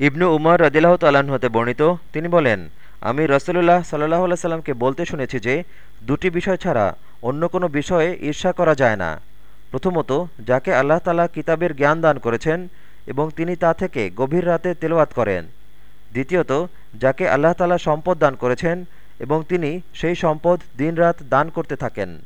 ইবনু উমর রদিল্লাহ তাল্লাহ্ন হতে বর্ণিত, তিনি বলেন, আমি রসুল্লাহ সাল্লাহ আল্লাহ সাল্লামকে বলতে শুনেছি যে, দুটি বিষয় ছাড়া অন্য কোনো বিষয়ে ঈর্ষা করা যায় না। প্রথমত, যাকে আল্লাহ তালা কিতাবের জ্ঞান দান করেছেন এবং তিনি তা থেকে গভীর রাতে তেলোয়াত করেন। দ্বিতীয়ত, যাকে আল্লাহ তালা সম্পদ দান করেছেন এবং তিনি সেই সম্পদ দিনরাত দান করতে থাকেন।